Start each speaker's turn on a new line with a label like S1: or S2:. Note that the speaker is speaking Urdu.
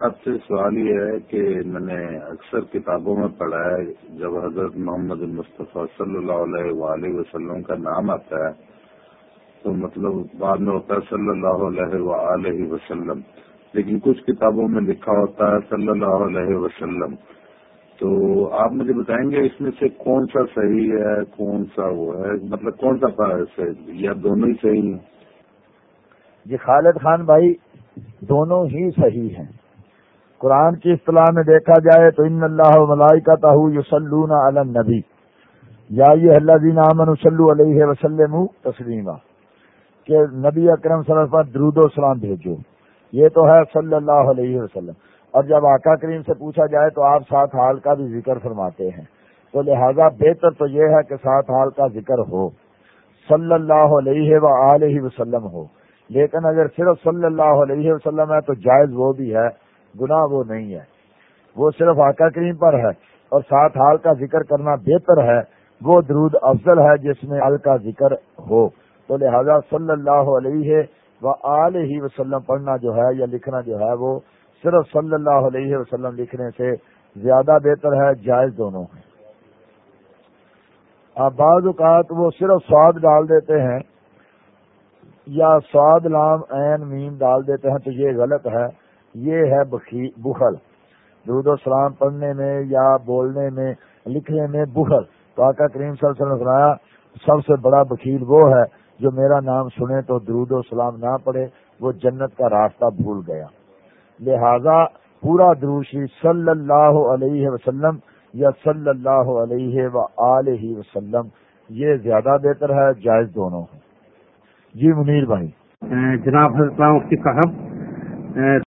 S1: اب سے سوال یہ ہے کہ میں نے اکثر کتابوں میں پڑھا ہے، جب حضرت محمد المصطفیٰ صلی اللہ علیہ وآلہ وسلم کا نام آتا ہے، تو مطلب بعد میں ہوتا ہے صلی اللہ علیہ وآلہ وسلم۔ لیکن کچھ کتابوں میں لکھا ہوتا ہے صلی اللہ علیہ وسلم۔ تو آپ مجھے بتائیں گے اس میں سے کون سا صحیح ہے، کون سا وہ ہے؟ مطلب کون سا یا دونوں ہی صحیح ہیں؟
S2: جی خالد خان بھائی، دونوں ہی صحیح ہیں۔ قرآن کی اصطلاح میں دیکھا جائے تو ان اللہ ملائی کا تاہ یوسلون علم نبی یا یہ اللہ دین امن وسلو علیہ وسلم تسلیمہ کہ نبی اکرم صلی اللہ علیہ وسلم درود و سلام بھیجو۔ یہ تو ہے صلی اللہ علیہ وسلم۔ اور جب آقا کریم سے پوچھا جائے تو آپ ساتھ حال کا بھی ذکر فرماتے ہیں۔ تو لہذا بہتر تو یہ ہے کہ ساتھ حال کا ذکر ہو۔ صلی اللہ علیہ و وسلم ہو۔ لیکن اگر صرف صلی اللہ علیہ وسلم ہے تو جائز وہ بھی ہے۔ گناہ وہ نہیں ہے۔ وہ صرف آقا کریم پر ہے اور ساتھ حال کا ذکر کرنا بہتر ہے۔ وہ درود افضل ہے جس میں حال کا ذکر ہو۔ تو لہذا صلی اللہ علیہ و علیہ وسلم پڑھنا جو ہے یا لکھنا جو ہے وہ صرف صلی اللہ علیہ وسلم لکھنے سے زیادہ بہتر ہے، جائز دونوں ہیں۔ اب بعض اوقات وہ صرف سواد ڈال دیتے ہیں یا سواد لام عین میم ڈال دیتے ہیں تو یہ غلط ہے۔ یہ ہے بخل. درود و سلام پڑھنے میں یا بولنے میں، لکھنے میں بخل. تو آقا کریم صلی اللہ علیہ وسلم سب سے بڑا بکیل وہ ہے جو میرا نام سنے تو درود و سلام نہ پڑے وہ جنت کا راستہ بھول گیا. لہذا پورا دروشی صلی اللہ علیہ وسلم یا صلی اللہ علیہ و وسلم، یہ زیادہ بہتر ہے، جائز دونوں جی منیر بھائی.
S3: جناب حضرت صاحب